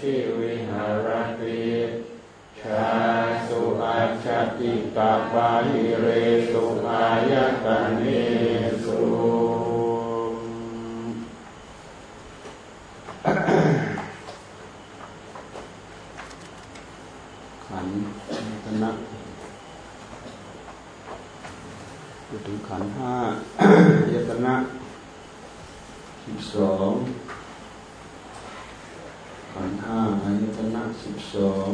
ชิวิหารติชาสุอาชติกาบาลิเรสุอายตานิสุขันธนะพูดถึงขันห้ายตนะสิบสองขันห้าอายตนะ สิบสอง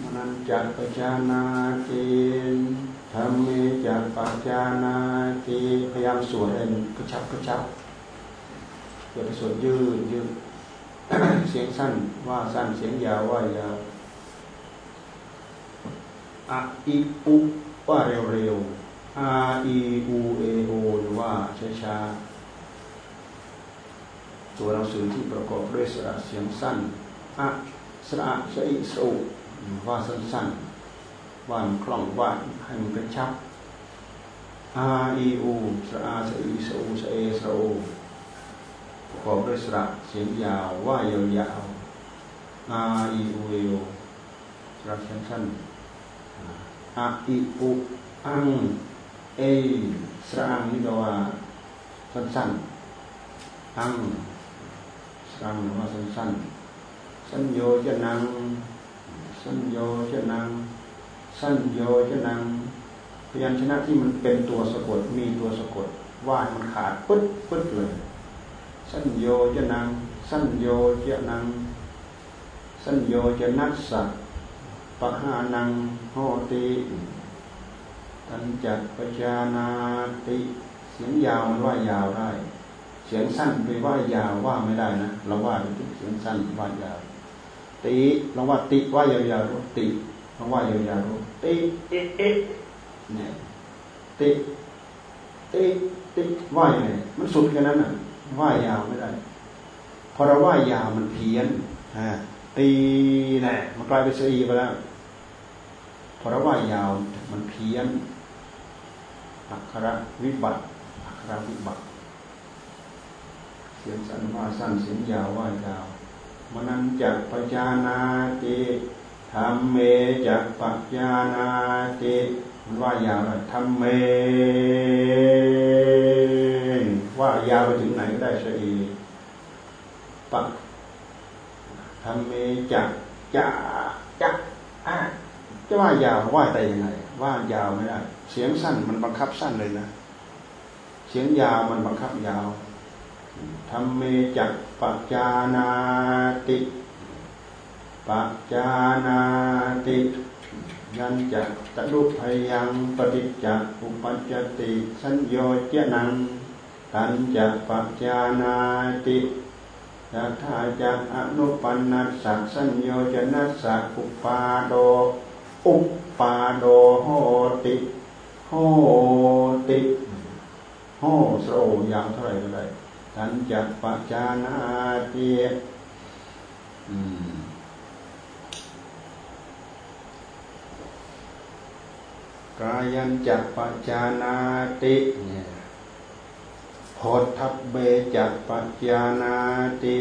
มนันจักปจานาติธรรมเมจักปัจานาติพยายามสวดให้กระชับกระชับเกิดสวดยืดยืดเสียงสั้นว่าสั้นเสียงยาวว่ายาวอะอีอุว่าเร็วเร็วอาอีอูเอโอหรือว่าช้าช้า ตัวหนังสือที่ประกอบด้วยสระเสียงสั้นอะสระสอิสุว่าสั้นๆว่านคล่องว่าให้มันกระชับอาอีอูสระสอิสุสเอสโอประกอบด้วยสระเสียงยาวว่ายาวๆอาอีอูเอโอสระเสียงสั้นอะอีอูอังเอสระอังนี่แปลว่าสั้นๆอัง สั้นว่าสั้นๆ สัญโยจะนัง สัญโยจะนัง สัญโยจะนัง พยัญชนะที่มันเป็นตัวสะกด มีตัวสะกดว่ามันขาดปึ๊ดปึ๊ดเลย สัญโยจะนัง สัญโยจะนัง สัญโยจะนัสสะปะหานังโหติตันจักปจานาติ เสียงยาวมันว่ายาวได้ เสียงสั้นไปว่ายาวว่าไม่ได้นะเราว่าเป็นเสียงสั้นว่ายาวติเราว่าติว่ายาวๆรู้ติเราว่ายาวๆรู้ติเอ๊ะเอ๊ะเนี่ยติติติว่ายไงมันสุดแค่นั้นน่ะว่ายาวไม่ได้พอเราว่ายาวมันเพี้ยนฮะตีแน่มันกลายเป็นสีไปแล้วพอเราว่ายาวมันเพี้ยนอักขระวิบัติอักขระวิบัติเสียงสั้นว่าสั้นเสียงยาวว่ายาวมนันจักปัจจานาติธรรมเมจักปัจจานาติมันว่ายาวเลยธรรมเม ว่ายาวไปถึงไหนก็ได้เสียปักธรรมเมจักจะจะอะจะว่ายาวว่าแต่ยังไงว่ายาวไม่ได้ เสียงสั้นมันบังคับสั้นเลยนะ เสียงยาวมันบังคับยาว ธรรมเมจักปัจจานาติปัจจานาติยันจักตะลุพยังปฏิจจอุปัจจติสัญโยเจนังตันจักปัจจานาติยัทาจักอนุปันนัสสักสัญโยจนัสสักอุปาโดอุปปาโดโหติโหติโหโสยาวเท่าไหร่ก็ได้ ทันจักปัจจานาติกายันจักปัจจานาติโพทับเบจักปัจจานาติ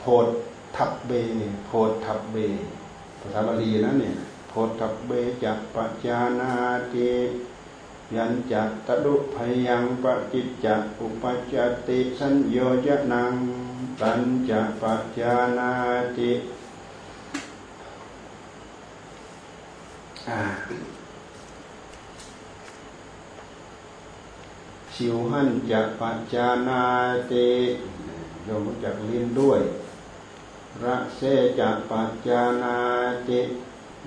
โพทับเบโพทับเบภาษาบาลีนะเนี่ยโพทับเบจักปัจานาติ ยันจัตตดุพยังปจิจจอุปจติสัญโยจนังตัญจะปัจจานาติชิวหันจะปัจจานาติยมรู้จักเลิ้นด้วยระเสจะปัจจานาติ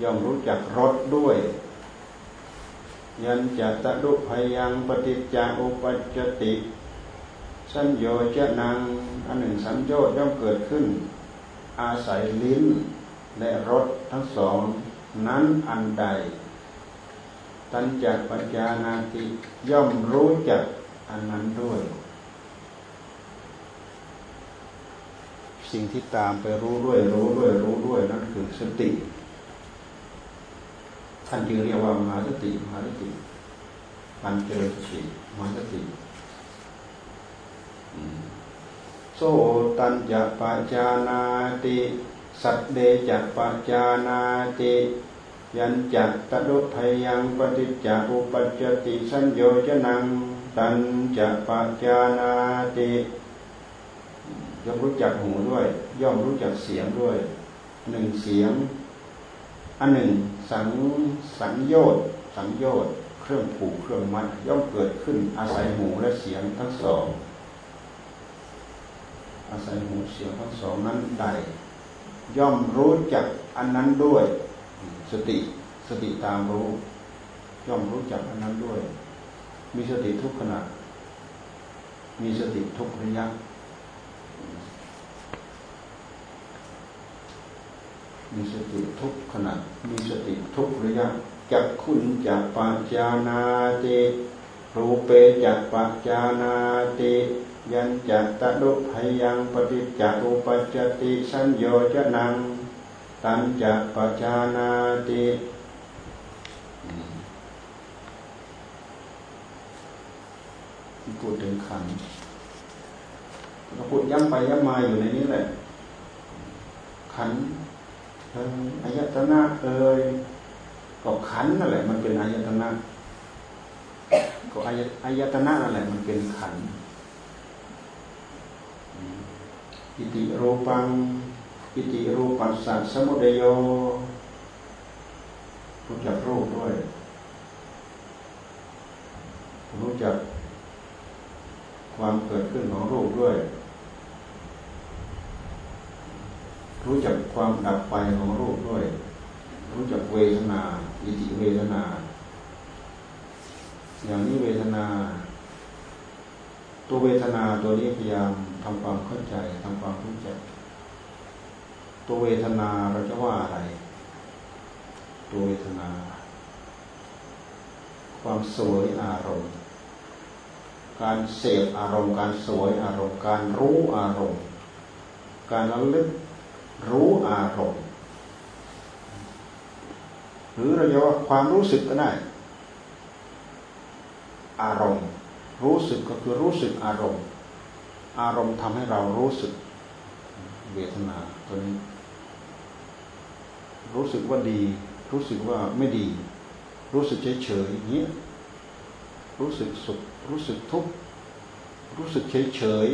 ย่อมรู้จักรสด้วย ยันจัตตุพยังปฏิจจอุปจติ สัญโยจะนังอันหนึ่งสัญโยชย่อมเกิดขึ้น อาศัยลิ้นและรสทั้งสอง นั้นอันใด ตัญจักปัญญานาติย่อมรู้จักอันนั้นด้วย สิ่งที่ตามไปรู้ด้วยรู้ด้วยรู้ด้วยนั่นคือสติ ท่านจึงเรียกว่ามหาสติมหาสติปัญเจริญสติมหาสติโสตัญจะปัจจานาติสัตเดจะปัจจานาติยันจัตตดุทยังปฏิจจอุปัจจติสัญโยชนังตันจะปัจจานาติย่อมรู้จักหูด้วย ย่อมรู้จักเสียงด้วยหนึ่งเสียง อันหนึ่ง สังสังโยชน์สังโยชน์เครื่องผูกเครื่องมัดย่อมเกิดขึ้นอาศัยหูและเสียงทั้งสอง อาศัยหูเสียงทั้งสองนั้นใด ย่อมรู้จักอันนั้นด้วย สติสติตามรู้ ย่อมรู้จักอันนั้นด้วย มีสติทุกขณะมีสติทุกระยะ มีสติทุกขณะมีสติทุกระยะจักคุณจักปัจจานาติรูเปจักปัจจานาติยันจัตตดุพยังปฏิจจอุปจติสัญโยจนังตันจักปัจจานาติพูดถึงขันเราพูดย้ำไปย้ำมาอยู่ในนี้แหละขัน อายตนะเอ่ยก็ขันนั่นแหละ มันเป็นอายตนะก็อายอายตนะนั่นแหละมันเป็นขันอิติรูปังอิติรูปัสสะสมุทโยรู้จักรูปด้วย รู้จักความเกิดขึ้นของรูปด้วย รู้จักความดับไปของรูปด้วย รู้จักเวทนาอิติเวทนา อย่างนี้เวทนา ตัวเวทนาตัวนี้พยายามทำความเข้าใจทำความรู้จัก ตัวเวทนาเราจะว่าอะไร ตัวเวทนา ความสวยอารมณ์ การเสพอารมณ์ การสวยอารมณ์ การรู้อารมณ์ การระลึก รู้อารมณ์ หรือเราจะว่าความรู้สึกก็ได้ อารมณ์ รู้สึกก็คือรู้สึกอารมณ์ อารมณ์ทำให้เรารู้สึกเวทนาตัวนี้ รู้สึกว่าดี รู้สึกว่าไม่ดี รู้สึกเฉยเฉยอย่างนี้รู้สึกสุขรู้สึกทุกข์รู้สึกเฉยเฉย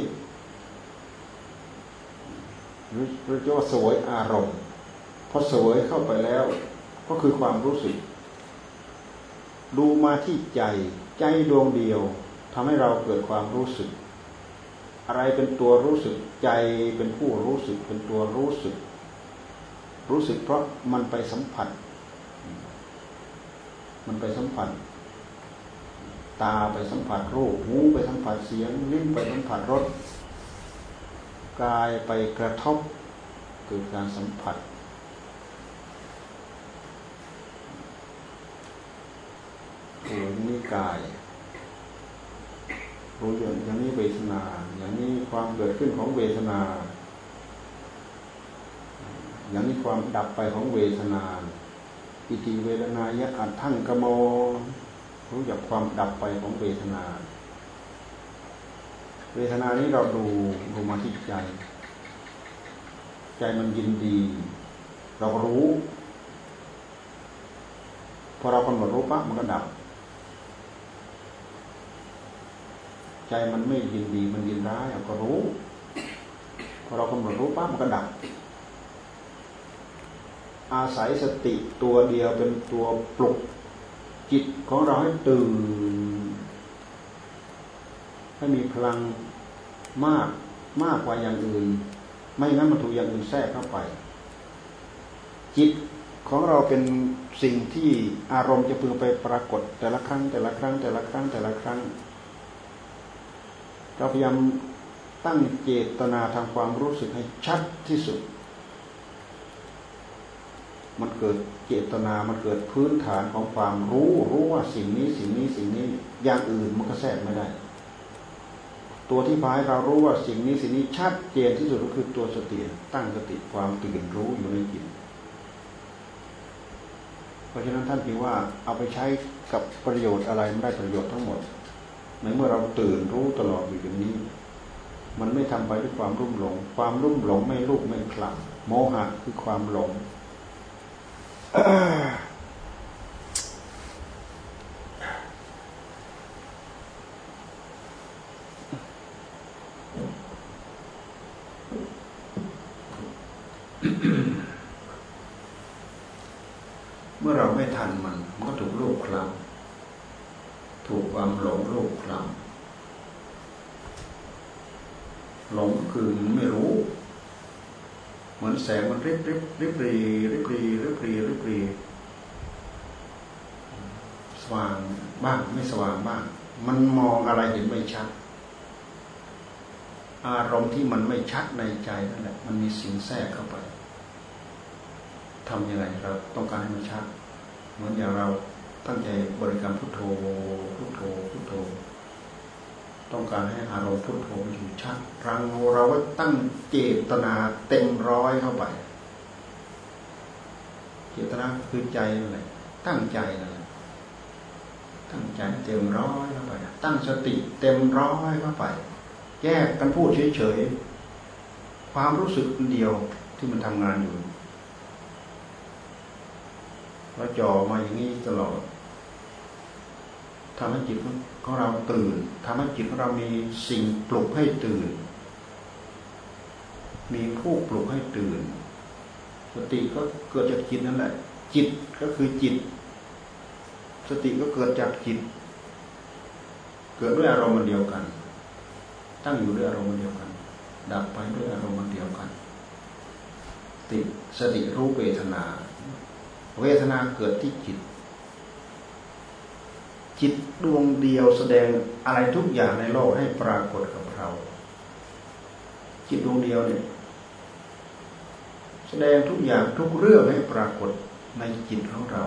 หรือเรียกว่าสวยอารมณ์พอสวยเข้าไปแล้ว ก็คือความรู้สึก ดูมาที่ใจใจดวงเดียวทำให้เราเกิดความรู้สึก อะไรเป็นตัวรู้สึกใจเป็นผู้รู้สึกเป็นตัวรู้สึก รู้สึกเพราะมันไปสัมผัส มันไปสัมผัสตาไปสัมผัสรูปหูไปสัมผัสเสียงลิ้นไปสัมผัสรส กายไปกระทบเกิดการสัมผัสตัวนี้กายรู้อย่างอย่างนี้เวทนา อย่างนี้ความเกิดขึ้นของเวทนา อย่างนี้ความดับไปของเวทนา อิติเวทนายะอัตทั้งกโมรู้จักความดับไปของเวทนา เวทนานี้เราดูดูมาที่ใจ ใจมันยินดี เรารู้พอเรากำหนดรู้ปั๊บมันก็ดับ ใจมันไม่ยินดีมันยินร้ายเราก็รู้พอเรากำหนดรู้ปั๊บมันก็ดับ อาศัยสติตัวเดียวเป็นตัวปลุกจิตของเราให้ตื่น ให้มีพลังมากมากกว่าอย่างอื่น ไม่งั้นมันถูกอย่างอื่นแทรกเข้าไป จิตของเราเป็นสิ่งที่อารมณ์จะพึงไปปรากฏ แต่ละครั้ง แต่ละครั้ง แต่ละครั้งแต่ละครั้ง เราพยายามตั้งเจตนาทางความรู้สึกให้ชัดที่สุด มันเกิดเจตนา มันเกิดพื้นฐานของความรู้ รู้ว่าสิ่งนี้สิ่งนี้สิ่งนี้ อย่างอื่นมันก็แทรกไม่ได้ ตัวที่พาให้เรารู้ว่าสิ่งนี้สิ่งนี้ชัดเจนที่สุดก็คือตัวสติตั้งสติความตื่นรู้อยู่ในจิตเพราะฉะนั้นท่านคิว่าเอาไปใช้กับประโยชน์อะไรไม่ได้ประโยชน์ทั้งหมดในเมื่อเราตื่นรู้ตลอดอยู่อย่างนี้ มันไม่ทำไปด้วยความรุ่มหลง ความรุ่มหลงไม่ลูกไม่คลำโมหะคือความหลง เมื่อเราไม่ทันมันมันก็ถูกลูกคลำถูกความหลงลูกคลำหลงคือไม่รู้ เหมือนแสงมันริบริบริบรีริบรีริบรีริบรีสว่างบ้างไม่สว่างบ้าง มันมองอะไรเห็นไม่ชัด อารมณ์ที่มันไม่ชัดในใจนั่นแหละ มันมีสิ่งแทรกเข้าไป ทำยังไงเราต้องการให้มันชัด เหมือนอย่างเราตั้งใจบริกรรมพุทโธพุทโธพุทโธ ต้องการให้อารมณ์พุทโธอยู่ชัดรังเราก็ตั้งเจตนาเต็มร้อยเข้าไป เจตนาคือใจนั่นแหละตั้งใจนั่นแหละตั้งใจเต็มร้อยเข้าไปตั้งสติเต็มร้อยเข้าไป แยกกันพูดเฉยๆความรู้สึกเดียวที่มันทำงานอยู่ เราจ่อมาอย่างนี้ตลอดทำให้จิตของเราตื่นทำให้จิตของเรามีสิ่งปลุกให้ตื่น มีผู้ปลุกให้ตื่น สติก็เกิดจากจิตนั่นแหละ จิตก็คือจิต สติก็เกิดจากจิต เกิดด้วยอารมณ์เดียวกัน ตั้งอยู่ด้วยอารมณ์เดียวกัน ดับไปด้วยอารมณ์เดียวกัน ติสติรู้เวทนา เวทนาเกิดที่จิต จิตดวงเดียวแสดงอะไรทุกอย่างในโลกให้ปรากฏกับเรา จิตดวงเดียวเนี่ยแสดงทุกอย่างทุกเรื่องให้ปรากฏในจิตของเรา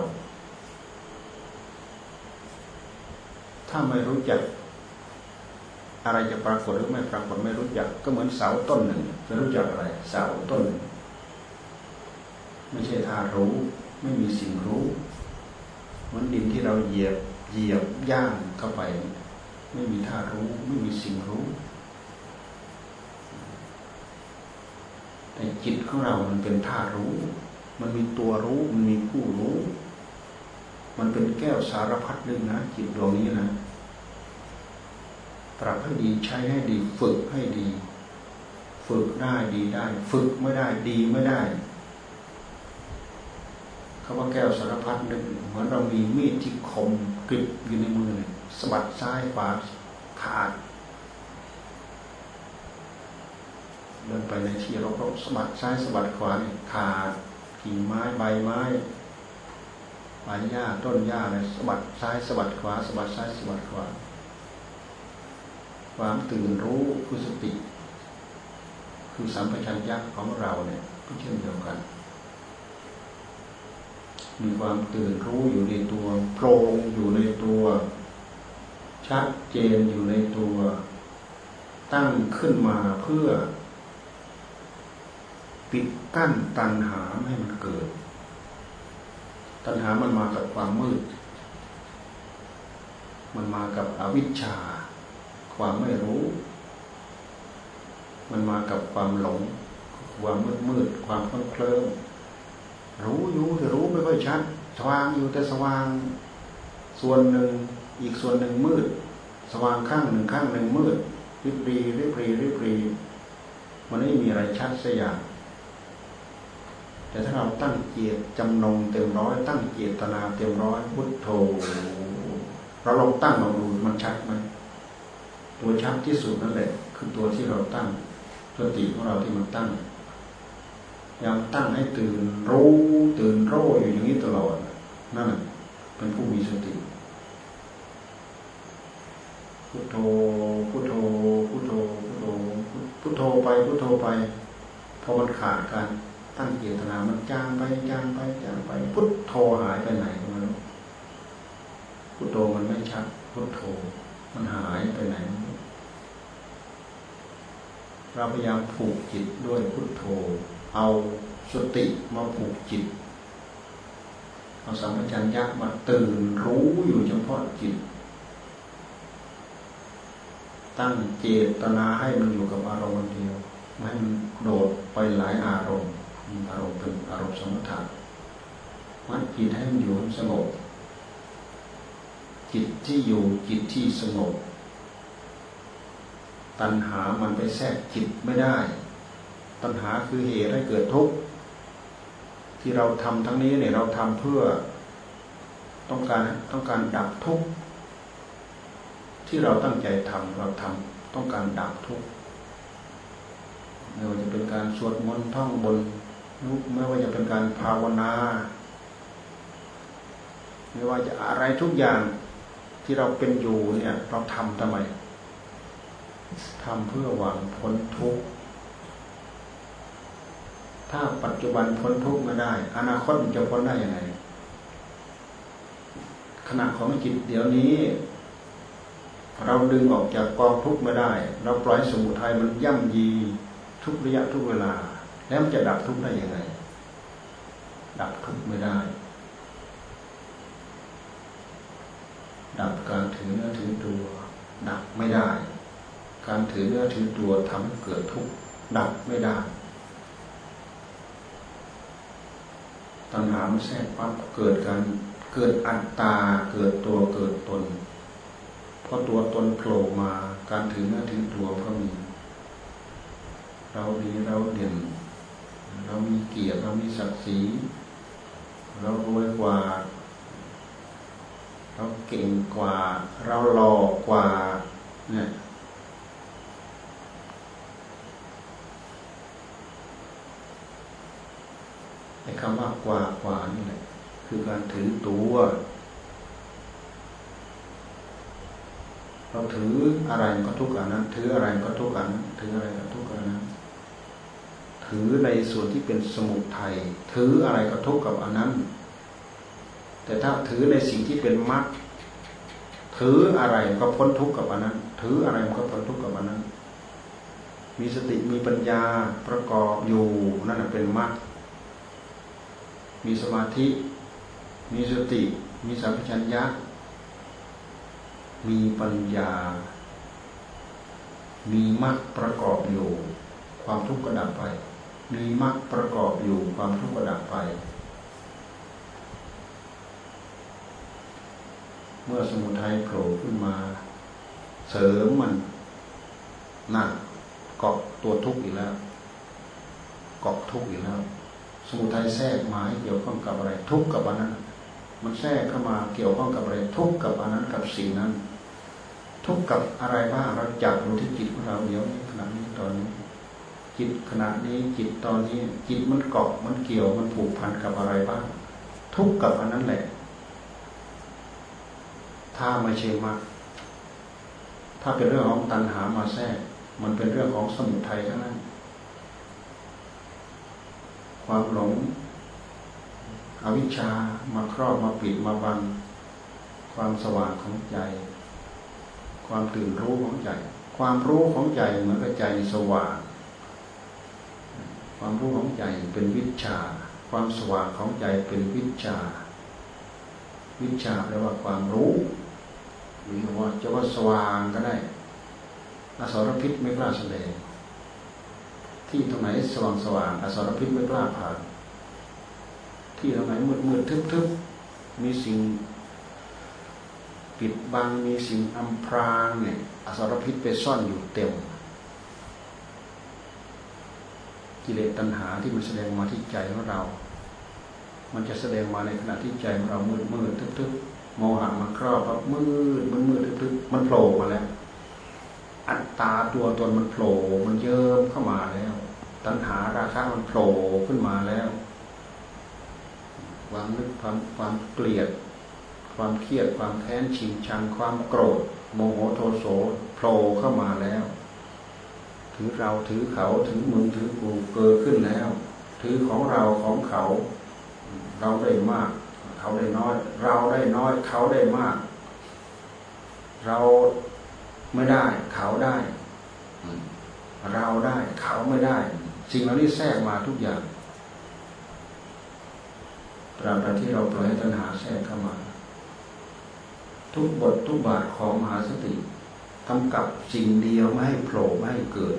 ถ้าไม่รู้จัก อะไรจะปรากฏหรือไม่ปรากฏไม่รู้จัก ก็เหมือนเสาต้นหนึ่งจะรู้จักอะไร เสาต้นหนึ่งไม่ใช่ธารู้ ไม่มีสิ่งรู้เหมือนดินที่เราเหยียบเหยียบย่างเข้าไป ไม่มีท่ารู้ไม่มีสิ่งรู้ แต่จิตของเรามันเป็นท่ารู้ มันมีตัวรู้มันมีผู้รู้ มันเป็นแก้วสารพัดนึงนะจิตดวงนี้นะปรับให้ดีใช้ให้ดี ฝึกให้ดี ฝึกได้ดีได้ ฝึกไม่ได้ดีไม่ได้ คำว่าแก้วสารพัดนึกเหมือนเรามีมีดที่คมกริบอยู่ในมือเลยสะบัดซ้ายขวาขาดเดินไปในที่รกๆสะบัดซ้ายสะบัดขวาขาดกิ่งไม้ใบไม้ใบหญ้าต้นหญ้าเลยสะบัดซ้ายสะบัดขวาสะบัดซ้ายสะบัดขวาความตื่นรู้คือสติ คือสัมปชัญญะของเราเนี่ยก็เช่นเดียวกัน มีความตื่นรู้อยู่ในตัวโปร่งอยู่ในตัว ชัดเจนอยู่ในตัว ตั้งขึ้นมาเพื่อ ปิดกั้นตัณหาให้มันเกิด ตัณหามันมากับความมืด มันมากับอวิชชา ความไม่รู้ มันมากับความหลง ความมืดมืดความเคลิ้ม รู้อยู่แต่รู้ไม่ค่อยชัดสว่างอยู่แต่สว่าง ส่วนหนึ่งอีกส่วนหนึ่งมืด สว่างข้างหนึ่งข้างหนึ่งมืดริบรีริบรีริบรีมันไม่มีอะไรชัดสักอย่างแต่ถ้าเราตั้งเจตจำนงเต็มร้อย ตั้งเจตนาเต็มร้อยพุทโธเราลองตั้งลองดูมันชัดไหมตัวชัดที่สุดนั่นแหละ คือตัวที่เราตั้งสติของเราที่มันตั้ง ยังตั้งให้ตื่นรู้ตื่นรู้อยู่อย่างนี้ตลอด นั่นเป็นผู้มีสติพุทโธพุทโธพุทโธพุทโธพุทโธไปพุทโธไปพอมันขาดการตั้งเจตนามันจางไปจางไปจางไป พุทโธหายไปไหนก็ไม่รู้พุทโธมันไม่ชัดพุทโธมันหายไปไหนเราพยายามผูกจิตด้วยพุทโธ เอาสติมาผูกจิต เอาสัมปชัญญะมาตื่นรู้อยู่เฉพาะจิต ตั้งเจตนาให้มันอยู่กับอารมณ์เดียวไม่ให้มันโดดไปหลายอารมณ์อารมณ์เป็นอารมณ์สมถะมัดจิตให้มันอยู่สงบจิตที่อยู่จิตที่สงบตัณหามันไปแทรกจิตไม่ได้ ตัณหาคือเหตุให้เกิดทุกข์ที่เราทำทั้งนี้เนี่ยเราทำเพื่อต้องการต้องการดับทุกข์ที่เราตั้งใจทำเราทำต้องการดับทุกข์ไม่ว่าจะเป็นการสวดมนต์ท่องบนไม่ว่าจะเป็นการภาวนาไม่ว่าจะอะไรทุกอย่างที่เราเป็นอยู่เนี่ย เราทำทำไมทำเพื่อหวังพ้นทุกข์ ถ้าปัจจุบันพ้นทุกข์ไม่ได้ อนาคตมันจะพ้นได้ยังไงขณะของจิตเดี๋ยวนี้ เราดึงออกจากกองทุกข์ไม่ได้ เราปล่อยสมุทัยมันย่ำยีทุกระยะทุกเวลา แล้วมันจะดับทุกข์ได้ยังไง ดับทุกข์ไม่ได้ ดับการถือเนื้อถือตัว ดับไม่ได้ การถือเนื้อถือตัวทำให้เกิดทุกข์ดับไม่ได้ ตัณหาไม่แทรกปั๊บเกิดการเกิดอัตตาเกิดตัวเกิดตนพอตัวตนโผล่มาการถือเนื้อถือตัวก็มี เราดีเราเด่น เรามีเกียรติเรามีศักดิ์ศรีเรารวยกว่า เราเก่งกว่า เราหล่อกว่าเนี่ย คำว่ากว่ากว่านี่แหละคือการถือตัวเราถืออะไรก็ทุกข์อันนั้น ถืออะไรก็ทุกข์อันนั้นถืออะไรก็ทุกข์อันนั้น ถือในส่วนที่เป็นสมุทัยถืออะไรก็ทุกข์กับอันนั้น แต่ถ้าถือในสิ่งที่เป็นมรรคถืออะไรก็พ้นทุกข์กับอันนั้น ถืออะไรก็พ้นทุกข์กับอันนั้น มีสติมีปัญญาประกอบอยู่นั่นเป็นมรรค มีสมาธิ มีสติ มีสัมผัสัญญะ มีปัญญา มีมรรคประกอบอยู่ ความทุกข์ก็ดับไป มีมรรคประกอบอยู่ความทุกข์ก็ดับไป เมื่อสมุทัยโผล่ขึ้นมา เสริมมันหนั่นเกาะตัวทุกข์อีกแล้วเกาะทุกข์อีกแล้ว สมุทัยแทรกมาเกี่ยวข้องกับอะไร ทุกข์กับอันนั้น มันแทรกเข้ามาเกี่ยวข้องกับอะไรทุกข์กับอันนั้นกับสิ่งนั้น ทุกข์กับอะไรบ้างเราจับดูที่จิตของเราเดี๋ยวนี้ขณะนี้ตอนนี้จิตขณะนี้จิตตอนนี้ จิตมันเกาะมันเกี่ยวมันผูกพันกับอะไรบ้าง ทุกข์กับอันนั้นแหละ ถ้าไม่ใช่มากถ้าเป็นเรื่องของตัณหามาแทรก มันเป็นเรื่องของสมุทัยทั้งนั้น ความหลงอวิชชามาครอบมาปิดมาบัง ความสว่างของใจ ความตื่นรู้ของใจ ความรู้ของใจเหมือนกับใจสว่าง ความรู้ของใจเป็นวิชา ความสว่างของใจเป็นวิชา วิชาแปลว่าความรู้หรือว่าจะว่าสว่างก็ได้อสรพิษไม่กล้าแสดง ที่ตรงไหนสว่างสว่างอสรพิษไม่กล้าผ่านที่ตรงไหนมืดมืดทึบทึบมีสิ่งปิดบังมีสิ่งอำพรางเนี่ยอสรพิษไปซ่อนอยู่เต็ม กิเลสตัณหาที่มันแสดงมาที่ใจของเรา มันจะแสดงมาในขณะที่ใจของเรามืดมืดทึบทึบโมหะมันครอบแบบมืดมันมืดทึบทึบมันโผล่มาแล้ว อัตตาตัวตนมันโผล่มันเยิ้มเข้ามาแล้ว ตัณหาราคะมันโผล่ขึ้นมาแล้ว ความนึกความความเกลียด ความเครียดความแค้นชิงชังความโกรธ โมโหโทโสโผล่เข้ามาแล้ว ถือเราถือเขาถือมึงถือกูเกิดขึ้นแล้ว ถือของเราของเขา เราได้มาก เขาได้น้อย เราได้น้อย เขาได้มาก เราไม่ได้ เขาได้ เราได้ เขาไม่ได้ สิ่งเหล่านี้แทรกมาทุกอย่างตราบใดที่เราปล่อยให้ตัณหาแทรกเข้ามา ทุกบททุกบาทของมหาสติกำกับสิ่งเดียวไม่ให้โผล่ไม่ให้เกิด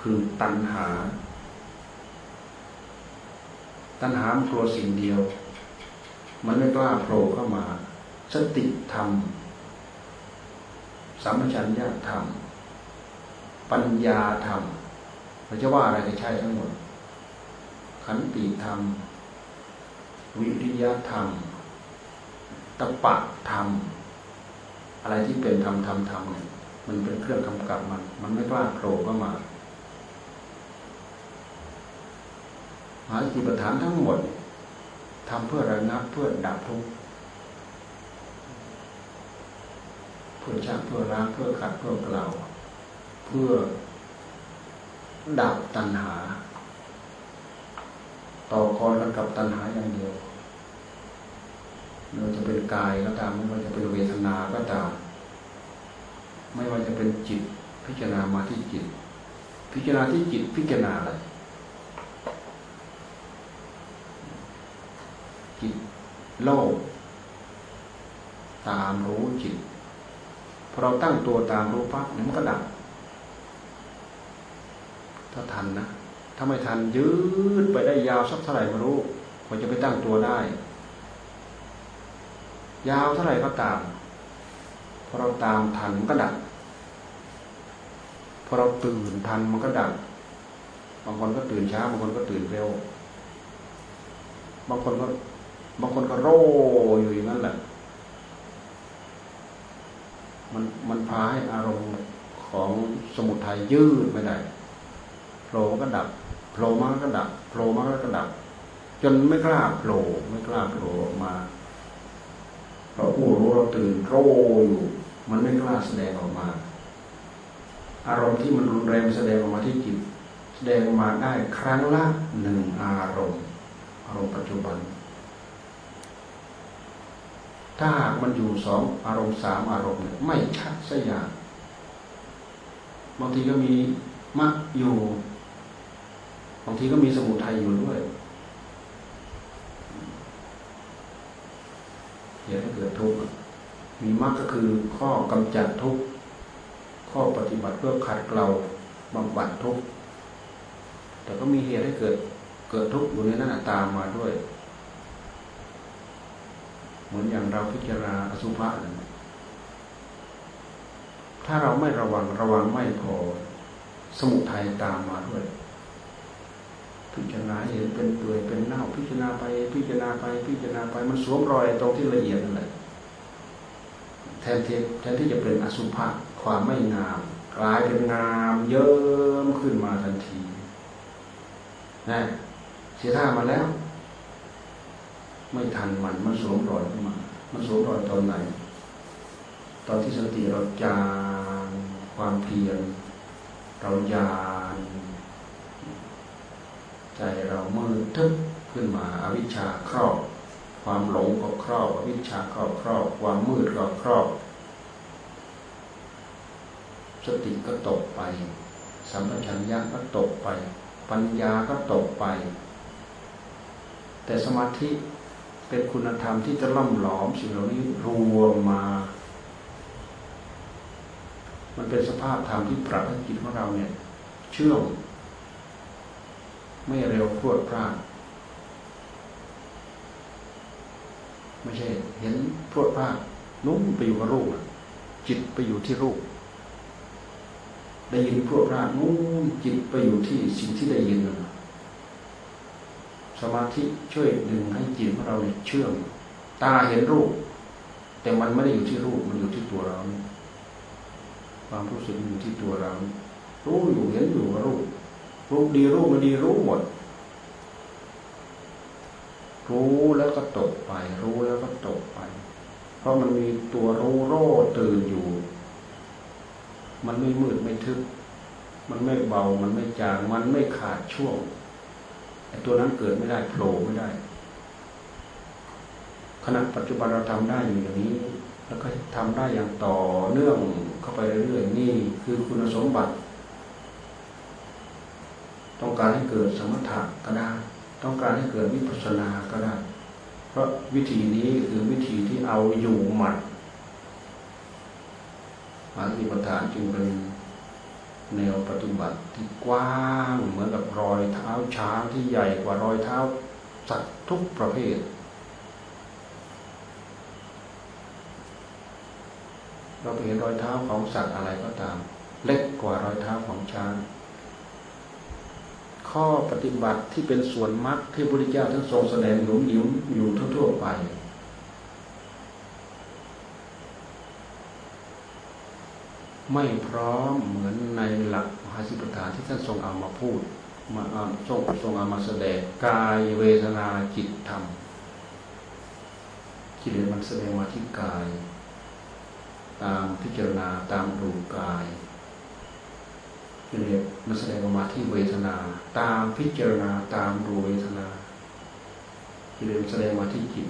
คือตัณหา ตัณหามันกลัวสิ่งเดียว มันไม่กล้าโผล่เข้ามา สติธรรมสัมปชัญญะธรรม ปัญญาธรรม เราจะว่าอะไรก็ใช่ทั้งหมด ขันติธรรม วิริยะธรรมตะปะธรรม อะไรที่เป็นธรรมธรรมธรรมเนี่ยมันเป็นเครื่องกำกับมัน มันไม่กล้าโผล่เข้ามา หาจิตประฐานทั้งหมดทำเพื่อระงับเพื่อดับทุกข์เพื่อชักเพื่อล้างเพื่อขัดเพื่อกล่าวเพื่อ ดับตัณหา ต่อกรกันกับตัณหาอย่างเดียวไม่ว่าจะเป็นกายก็ตามไม่ว่าจะเป็นเวทนาก็ตาม ไม่ว่าจะเป็นจิต พิจารณามาที่จิต พิจารณาที่จิตพิจารณาอะไรจิตโลก ตามรู้จิตพอเราตั้งตัวตามรู้ปั๊บเนี่ยมันก็ดับ ถ้าทันนะถ้าไม่ทันยืดไปได้ยาวสักเท่าไหร่ไม่รู้มันจะไปตั้งตัวได้ ยาวเท่าไหร่ก็ตามพอเราตามทันมันก็ดับพอเราตื่นทันมันก็ดับบางคนก็ตื่นช้าบางคนก็ตื่นเร็ว บางคนก็ บางคนก็โร่อยู่อย่างนั้นแหละ มันมันพาให้อารมณ์ของสมุทัยยืดไม่ได้ ผล่ก็ดับโผล่มาก็ดับโผล่มาก็ดับ จนไม่กล้าโผล่ไม่กล้าโผล่ออกมาเพราะผู้รู้เราตื่นโรอยู่ มันไม่กล้าแสดงออกมา อารมณ์ที่มันรุนแรงแสดงออกมาที่จิตแสดงออกมาได้ครั้งละหนึ่งอารมณ์อารมณ์ปัจจุบัน ถ้าหากมันอยู่สองอารมณ์สามอารมณ์เนี่ยไม่ชัดสักอย่างบางทีก็มีมักอยู่ บางทีก็มีสมุทัยอยู่ด้วยเหตุให้เกิดทุกข์มีมรรคก็คือข้อกำจัดทุกข์ข้อปฏิบัติเพื่อขัดเกลาบำบัดทุกข์แต่ก็มีเหตุให้เกิดเกิดทุกข์อยู่ในนั้นตามมาด้วย เหมือนอย่างเราพิจารณาอสุภะถ้าเราไม่ระวังระวังไม่พอ สมุทัยตามมาด้วย พิจารณาเห็นเป็นเปื่อยเป็นเน่าพิจารณาไป พิจารณาไป พิจารณาไปมันสวมรอยตรงที่ละเอียดนั่นแหละแทนที่แทนที่จะเป็นอสุภะความไม่งาม กลายเป็นงามเยิ้มขึ้นมาทันทีนะเสียท่ามาแล้ว ไม่ทันมันมันสวมรอยขึ้นมา มันสวมรอยตอนไหน ตอนที่สติเราจางความเพียรเรายา ใจเราเมื่อทึบขึ้นมาอาวิชชาครอบ ความหลงก็ครอบอวิชชาครอบครอบ ความมืดก็ครอบ สติก็ตกไป สัมปชัญญะก็ตกไป ปัญญาก็ตกไป แต่สมาธิเป็นคุณธรรมที่จะล่อมหลอมสิ่งเหล่านี้รวมมา มันเป็นสภาพธรรมที่ปรับให้จิตของเราเนี่ย เชื่อม ไม่เร็วพรวดพลาดไม่ใช่ เห็นพรวดพลาดนุ่มไปอยู่กับรูปจิตไปอยู่ที่รูป ได้ยินพรวดพลาดนุ่มจิตไปอยู่ที่สิ่งที่ได้ยินสมาธิช่วยดึงให้จิตของเราเนี่ยเชื่อมตาเห็นรูป แต่มันไม่ได้อยู่ที่รูปมันอยู่ที่ตัวเรา ความรู้สึกอยู่ที่ตัวเรา รู้อยู่เห็นอยู่กับรูป รูปดีรูปไม่ดีรู้หมด รู้แล้วก็ตกไป รู้แล้วก็ตกไป เพราะมันมีตัวรู้โรตื่นอยู่ มันไม่มืดไม่ทึบ มันไม่เบา มันไม่จาง มันไม่ขาดช่วงตัวนั้นเกิดไม่ได้โผล่ไม่ได้ขณะปัจจุบันเราทำได้อยู่อย่างนี้ แล้วก็ทำได้อย่างต่อเนื่องเข้าไปเรื่อยๆนี่คือคุณสมบัติ ต้องการให้เกิดสมถะก็ได้ ต้องการให้เกิดวิปัสสนาก็ได้ เพราะวิธีนี้คือวิธีที่เอาอยู่หมัดมาสติปัฏฐานจึงเป็นแนวปฏิบัติที่กว้างเหมือนกับรอยเท้าช้างที่ใหญ่กว่ารอยเท้าสัตว์ทุกประเภท เราไปเห็นรอยเท้าของสัตว์อะไรก็ตาม เล็กกว่ารอยเท้าของช้าง ข้อปฏิบัติที่เป็นส่วนมรรคที่พระพุทธเจ้าท่านทรงแสดงหนุนหิวอยู่ทั่วๆไป ไม่พร้อมเหมือนในหลักมหาสิปฐานที่ท่านทรงเอามาพูด มาทรงทรงเอามาแสดงกายเวทนาจิตธรรมกิเลสมันแสดงมาที่กาย ตามพิจารณาตามดูกายกิเลสมันแสดงออกมาที่เวทนา ตามพิจารณาตามดูเวทนากิเลสแสดงมาที่จิต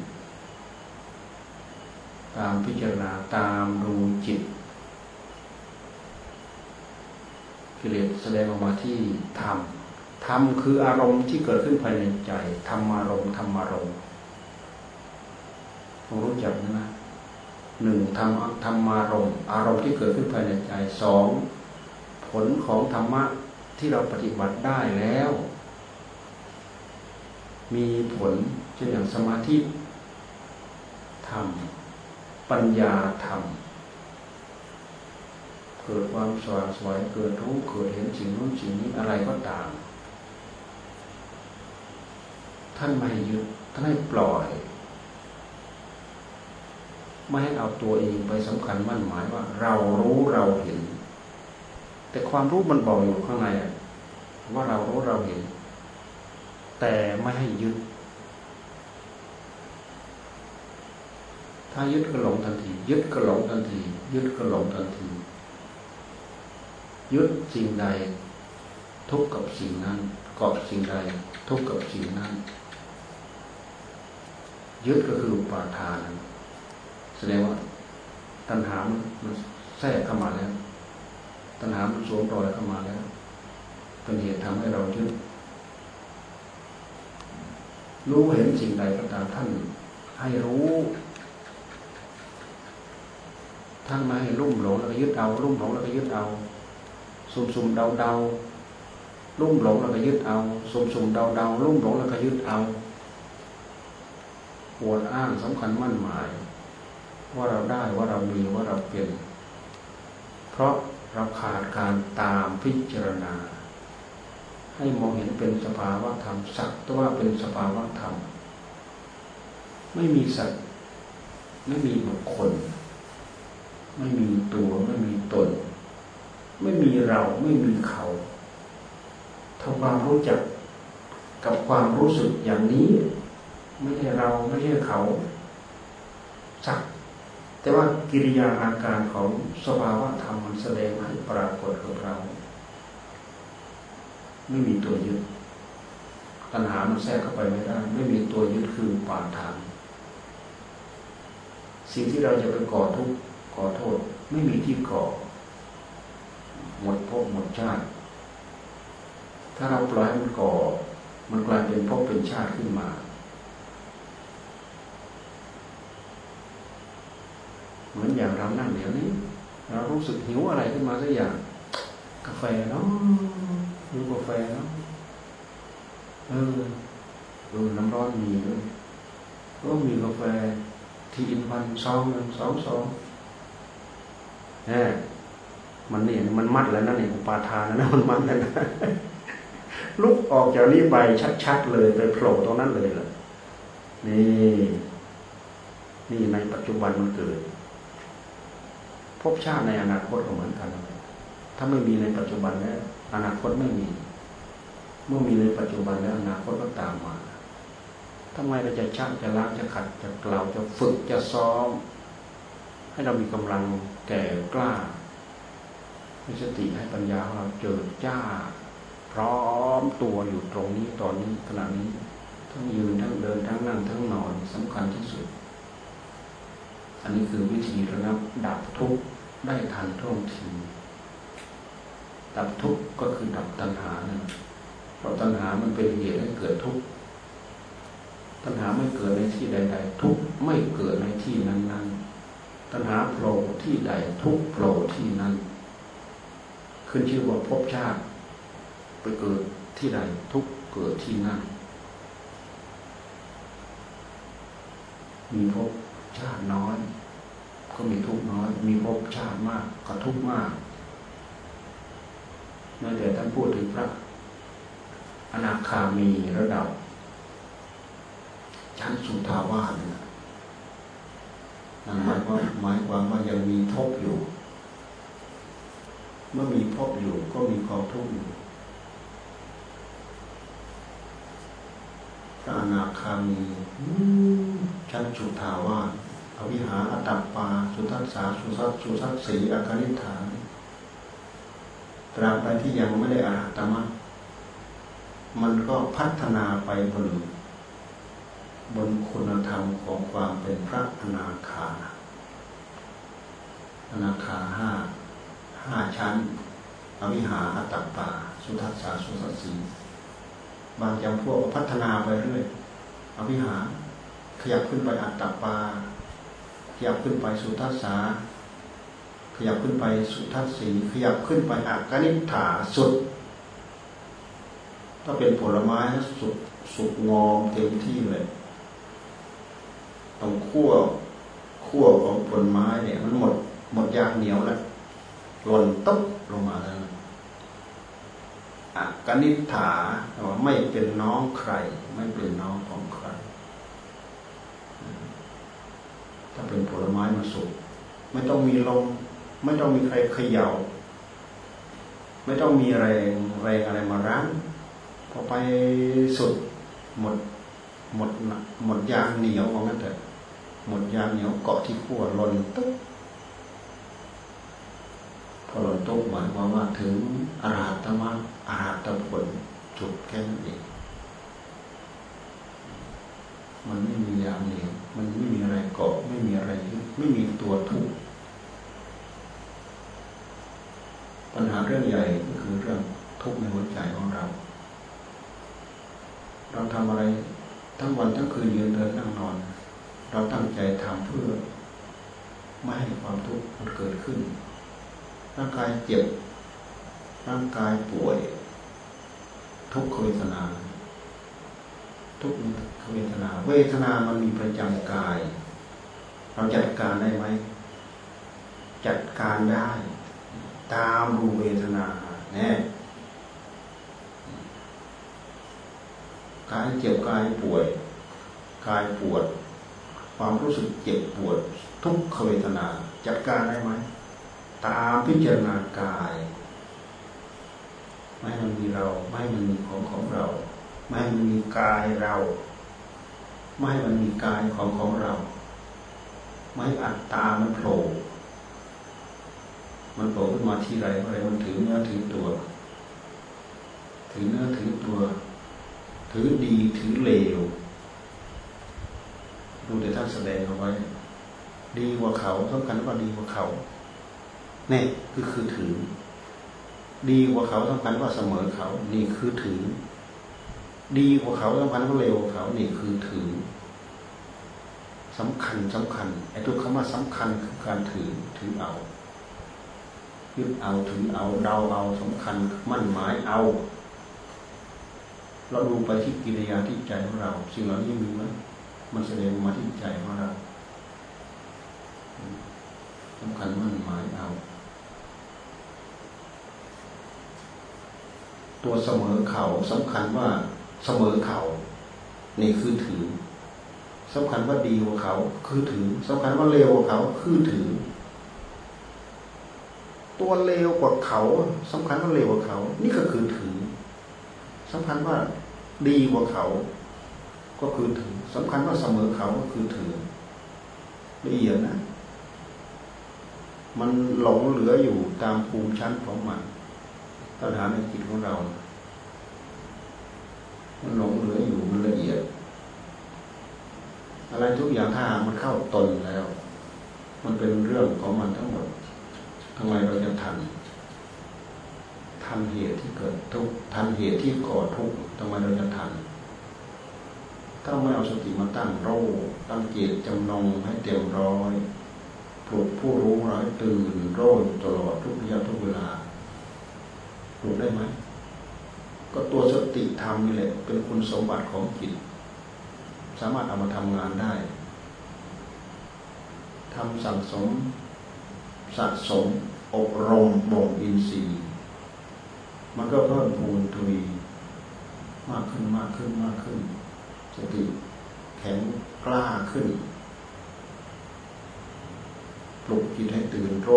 ตามพิจารณาตามดูจิต กิเลสแสดงออกมาที่ธรรม ธรรมคืออารมณ์ที่เกิดขึ้นภายในใจ ธรรมารมณ์ธรรมารมณ์ต้องรู้จักนะหนึ่งธรรมธรรมารมณ์อารมณ์ที่เกิดขึ้นภายในใจสองผลของธรรมะ ที่เราปฏิบัติได้แล้ว มีผลเช่นอย่างสมาธิธรรม ปัญญาธรรม เกิดความสว่างสวยเกิดรู้เกิดเห็นสิ่งนู้นสิ่งนี้อะไรก็ตาม ท่านไม่ยึดท่านให้ปล่อยไม่ให้เอาตัวเองไปสำคัญมั่นหมายว่า เรารู้เราเห็น แต่ความรู้มันบอกอยู่ข้างในว่าเรารู้เราเห็น แต่ไม่ให้ยึด ถ้ายึดก็หลงทันที ยึดก็หลงทันที ยึดก็หลงทันที ยึดสิ่งใด ทุกกับสิ่งนั้นเกาะสิ่งใด ทุกกับสิ่งนั้น ยึดก็คืออุปาทานแสดงว่าตัณหามันแทรกเข้ามาแล้ว ตัณหามันสวมรอยเข้ามาแล้ว เป็นเหตุทำให้เรายึดรู้เห็นสิ่งใดก็ตามท่าน ให้รู้ท่านมาให้ลุ่มหลงแล้วก็ยึดเอาลุ่มหลงแล้วก็ยึดเอาซุ่มซุ่มเดาเดาลุ่มหลงแล้วก็ยึดเอาซุ่มซุ่มเดาเดาลุ่มหลงแล้วก็ยึดเอาปวดอ้างสำคัญมั่นหมาย ว่าเราได้ว่าเรามีว่าเราเป็น เพราะ เราขาดการตามพิจารณา ให้มองเห็นเป็นสภาวะธรรมสักตัวว่าเป็นสภาวะธรรม ไม่มีสัตว์ไม่มีบุคคล ไม่มีตัวไม่มีตน ไม่มีเราไม่มีเขาทำความรู้จักกับความรู้สึกอย่างนี้ ไม่ใช่เราไม่ใช่เขา แต่ว่ากิริยาอาการของสภาวะธรรมมันแสดงให้ปรากฏกับเรา ไม่มีตัวยึดตัณหามันแทรกเข้าไปไม่ได้ ไม่มีตัวยึดคือปาทานสิ่งที่เราจะไปก่อทุกข์ก่อโทษ ไม่มีที่ก่อ หมดภพหมดชาติ ถ้าเราปล่อยมันก่อ มันกลายเป็นภพเป็นชาติขึ้นมา เหมือนอย่างเรานั่งเดี๋ยวนี้ เรารู้สึกหิวอะไรขึ้นมาสักอย่าง กาแฟเนาะหิวกาแฟเนาะเออดูน้ำร้อนมีด้วยก็มีกาแฟที่อินพันซองหนึ่งสองสองแหมมันนี่มันมัดแล้วนั่นเองอุปาทานนะมันมัดแล้วนะลุกออกจากนี้ไปชัดๆเลยไปโผล่ตรงนั้นเลยล่ะนี่ นี่ในปัจจุบันมันเกิด ภพชาติในอนาคตก็เหมือนกัน ถ้าไม่มีในปัจจุบันแล้วอนาคตไม่มี เมื่อมีในปัจจุบันแล้วอนาคตก็ตามมาทำไมเราจะชักจะล้างจะขัดจะเกลาจะฝึกจะซ้อม ให้เรามีกำลังแก่กล้ามีสติให้ปัญญาของเราเจิดจ้า พร้อมตัวอยู่ตรงนี้ตอนนี้ขณะนี้ ทั้งยืนทั้งเดินทั้งนั่งทั้งนอนสำคัญที่สุด อันนี้คือวิธีระงับดับทุกข์ ได้ทันท่วงที ดับทุกข์ก็คือดับตัณหานะเพราะตัณหามันเป็นเหตุให้เกิดทุกข์ ตัณหาไม่เกิดในที่ใดๆ ทุกข์ไม่เกิดในที่นั้นๆ ตัณหาโผล่ที่ใดทุกข์โผล่ที่นั้น ขึ้นชื่อว่าภพชาติ ไปเกิดที่ใดทุกข์เกิดที่นั่น มีภพชาติน้อย ก็มีทุกน้อย มีภพชาติมากก็ทุกมากนั่นแต่ท่านพูดถึงพระอนาคามีระดับ ชั้นสุทาวาสนะนั่นหมายความหมายความว่ายังมีภพอยู่ เมื่อมีภพอยู่ก็มีความทุกข์อยู่พระอนาคามีชั้นสุทาวาส อวิหาอตตปา สุทัสสาสุสัสสุสัสสีอาคานิฐานตราบใดที่ยังไม่ได้อาตมะมันก็พัฒนาไปบนบนคุณธรรมของความเป็นพระอนาคาอนาคาห้าห้าชั้น อวิหาอตตปา สุทัสสาสุสัสสีบางจำพวกพัฒนาไปเรื่อย อวิหาขยับขึ้นไปอัตตปา ยับขึ้นไปสุทัสสาขยับขึ้นไปสุทัศสีขยับขึ้นไปอักนิฐาสุด ถ้าเป็นผลไม้สุดสุกงอมเต็มที่เลยต้องคั่วคั่วของผลไม้เนี่ย มันหมดหมดยางเหนียวแล้วหล่นตุ๊บลงมาแล้วอักนิฐาว่าไม่เป็นน้องใคร ไม่เป็นน้องของใคร ถ้าเป็นผลไม้มาสุกไม่ต้องมีลมไม่ต้องมีใครเขยา่า ไม่ต้องมีแรงแรงอะไรมารั้งพอไปสุดหมดหมดหมดยางเหนียวของนั้นเถอะหมดยางเหนียวเกาะที่ขั้วหล่นตุ๊บพอหล่นตุ๊บหมายความว่าถึงอาราตมะอาราตผลจุดแค่นั้นเองมันไม่มียางเหนียว มันไม่มีอะไรเกาะไม่มีอะไรไม่มีตัวทุกข์ปัญหาเรื่องใหญ่ก็คือเรื่องทุกข์ในหัวใจของเรา เราทำอะไรทั้งวันทั้งคืนยืนเดินนั่งนอน เราตั้งใจทำเพื่อไม่ให้ความทุกข์มันเกิดขึ้น ร่างกายเจ็บ ร่างกายป่วย ทุกขเวทนา ทุกข์ เวทนา เวทนามันมีประจำกาย เราจัดการได้ไหม จัดการได้ ตามดูเวทนาเนี่ยกายเจ็บกายป่วย กายปวด ความรู้สึกเจ็บปวด ทุกขเวทนา จัดการได้ไหม ตามพิจารณากายไม่มันมีเรา ไม่มันมีของของเรา ไม่มันมีกายเรา ไม่มันมีกายของของเรา ไม่อัตตามันโผล่มันโผล่ขึ้นมาที่ไรอะไรมันถือเนื้อถือตัว ถือเนื้อถือตัว ถือดีถือเลวดูแต่ท่านแสดงเอาไว้ ดีกว่าเขาสำคัญว่าดีกว่าเขาเนี่ยคือคือถือ ดีกว่าเขาสำคัญว่าเสมอเขา นี่คือถือ ดีกว่าเขาสำคัญว่าเลวกว่าเขานี่คือถือสำคัญสำคัญไอ้ตัวคำว่าสำคัญคือการถือถือเอายึดเอาถือเอาเดาเอาสำคัญมั่นหมายเอา เราดูไปที่กิริยาที่ใจของเรา สิ่งเหล่านี้มีไหมมันแสดงมาที่ใจของเราสำคัญมั่นหมายเอา ตัวเสมอเขาสำคัญว่า เสมอเขานี่คือถือสำคัญว่าดีกว่าเขา คือถือสำคัญว่าเลวกว่าเขา คือถือ ตัวเลวกว่าเขาสำคัญว่าเลวกว่าเขา นี่ก็คือถือสำคัญว่าดีกว่าเขา ก็คือถือสำคัญว่าเสมอเขาก็คือถือละเอียดนะ มันหลงเหลืออยู่ตามภูมิชั้นของมันปัญหาในจิตของเรา มันหลงเหลืออยู่มันละเอียด อะไรทุกอย่างถ้ามันเข้าตนแล้ว มันเป็นเรื่องของมันทั้งหมดทำไมเราจะทันทันเหตุที่เกิดทุกทันเหตุที่ก่อทุกทำไมเราจะทันถ้าไม่เอาสติมาตั้งโรตั้งเกียรจำนงให้เต็มร้อยปลุกผู้รู้ราให้ตื่นโรยตลอดทุกระยะทุกเวลาปลุกได้ไหม ก็ตัวสติธรรมนี่แหละเป็นคุณสมบัติของจิต สามารถเอามาทำงานได้ทำสั่งสมสะสมอบรมบ่มอินทรีย์มันก็เพิ่มพูนทวีมากขึ้นมากขึ้นมากขึ้น สติแข็งกล้าขึ้นปลุกจิตให้ตื่นโร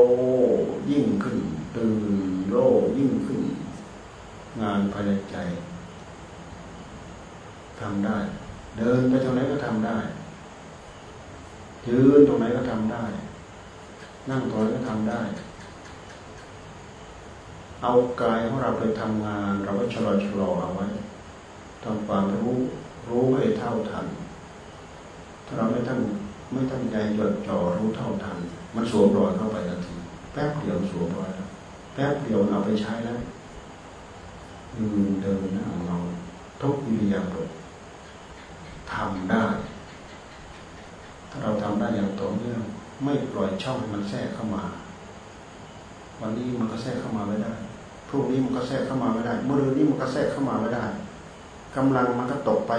ยิ่งขึ้น ตื่นโรยิ่งขึ้น งานภายในใจทำได้ เดินไปตรงไหนก็ทำได้ ยืนตรงไหนก็ทำได้ นั่งตรงไหนก็ทำได้ เอากายของเราไปทำงาน เราก็ชะลอชะลอเอาไว้ทำความรู้รู้ให้เท่าทัน ถ้าเราไม่ตั้งไม่ตั้งใจจดจ่อรู้เท่าทัน มันสวมรอยเข้าไปทันที แป๊บเดียวสวมรอยแล้วแป๊บเดียวเอาไปใช้แล้ว ยืนเดินนั่งนอนทุกวิริยาบถทำได้ ถ้าเราทำได้อย่างต่อเนื่องไม่ปล่อยช่องให้มันแทรกเข้ามา วันนี้มันก็แทรกเข้ามาไม่ได้พรุ่งนี้มันก็แทรกเข้ามาไม่ได้เมื่อรืนนี้มันก็แทรกเข้ามาไม่ได้กำลังมันก็ตกไป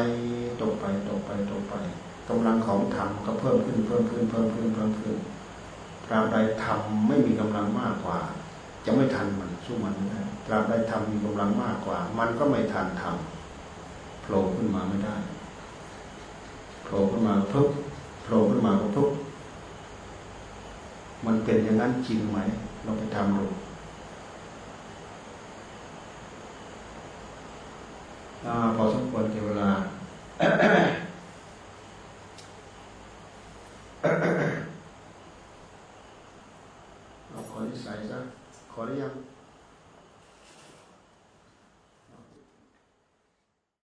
ตกไปตกไปตกไปกำลังของธรรมก็เพิ่มขึ้นเพิ่มขึ้นเพิ่มขึ้นเพิ่มขึ้นตราบใดธรรมไม่มีกำลังมากกว่า จะไม่ทันมันสู้มันไม่ได้ตราบใดธรรมมีกำลังมากกว่า มันก็ไม่ทันธรรมโผล่ขึ้นมาไม่ได้โผล่ขึ้นมาปุ๊บโผล่ขึ้นมาปุ๊บมันเป็นอย่างนั้นจริงไหมเราไปทำดูพอสมควรเกี่เวลา เอา